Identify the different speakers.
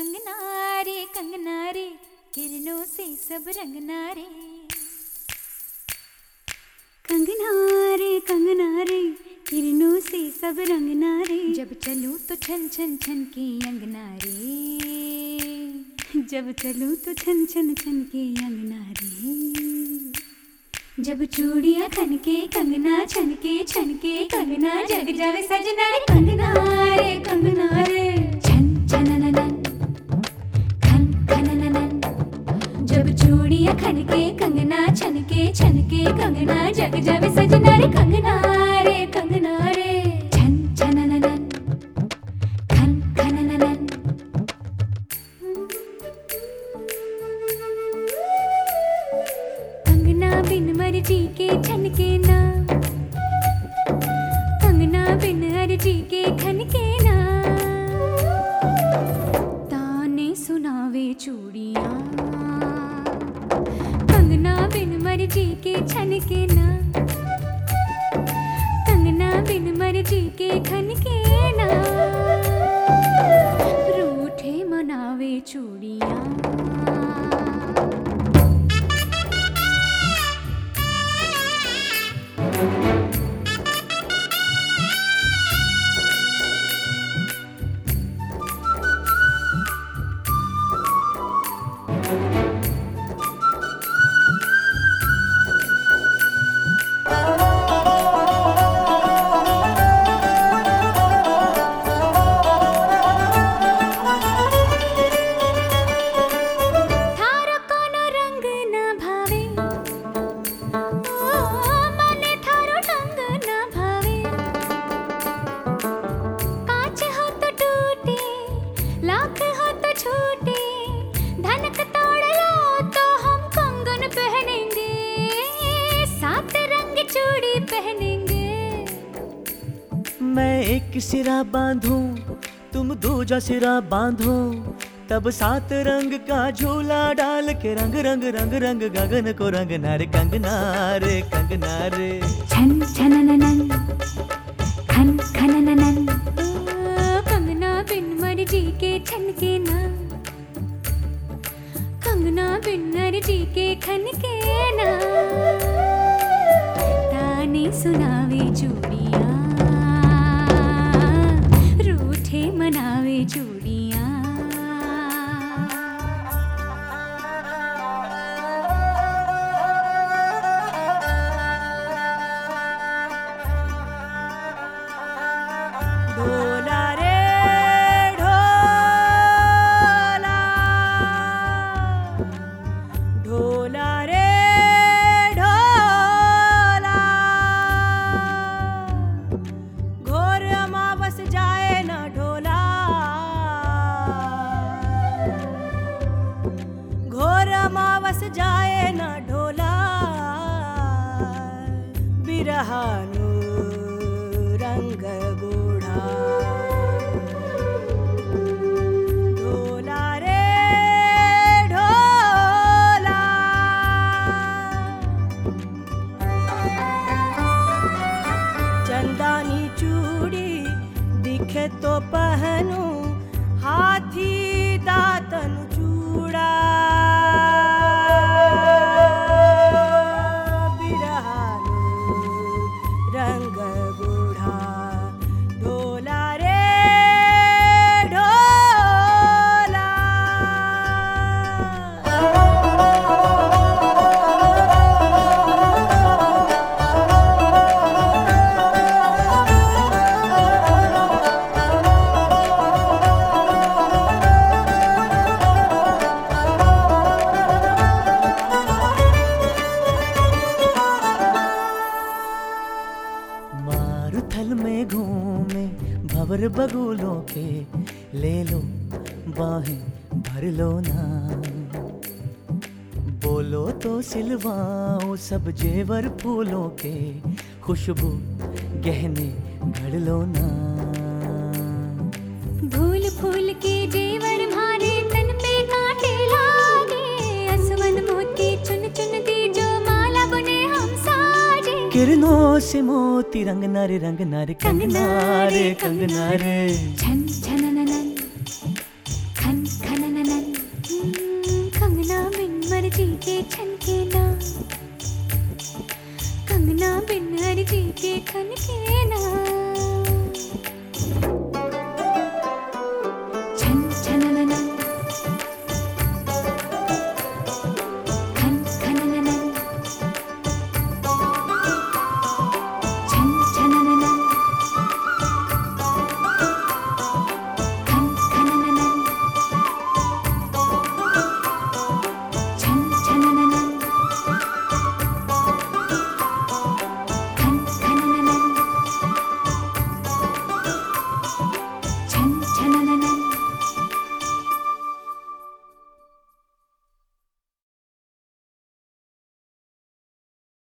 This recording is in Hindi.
Speaker 1: कंगना रे कंगना रे किरणों से सब रंगना रे
Speaker 2: कंगना रे कंगना रे किरणों से सब रंगना रे
Speaker 1: जब चलूँ तो छन छन छन के अंगना रे
Speaker 2: जब चलूँ तो छन छन छन के अंगना रे
Speaker 1: जब चूड़ियाँ खन के कंगना छन के छन के कंगना जग जावे सजना रे कंगना रे कंगना रे बिन मर्ज़ी के छन के ना। कंगना बिन अर्जी के खन के ना। ताने सुनावे चूड़ियाँ। कंगना बिन मर्ज़ी के छन के ना। कंगना बिन मर्ज़ी के खन के ना।
Speaker 3: मैं एक सिरा बांधूं तुम दूजा सिरा बांधो। तब सात रंग का झूला डाल के रंग रंग रंग रंग गगन को रंग नारे कंगना रे कंगना रे
Speaker 1: छन छनननन खन खनननन ओ, कंगना बिन मर्ज़ी के छन के ना। कंगना बिन मर्ज़ी के खन के ना। ताने सुनावे चूड़ियाँ।
Speaker 3: घोर जाए ना ढोला। बिरहानु रंग गोढ़ा ढोला रे, ढोला। चंदानी चूड़ी दिखे तो पहनू। मारुथल में घूमे, भवर बगुलों के ले लो, बाहें भर लो ना। बोलो तो सिलवाओ सब जेवर फूलों के, खुशबू गहने घड़ लो ना।
Speaker 1: किरणों से मोती रंग नारे रंग नारे कंगनारे कंगनारे छन छन नन खन खन नन ननन कंगना
Speaker 3: बिन मर जी के छन के ना कंगना
Speaker 1: बिन मर जी के खन के ना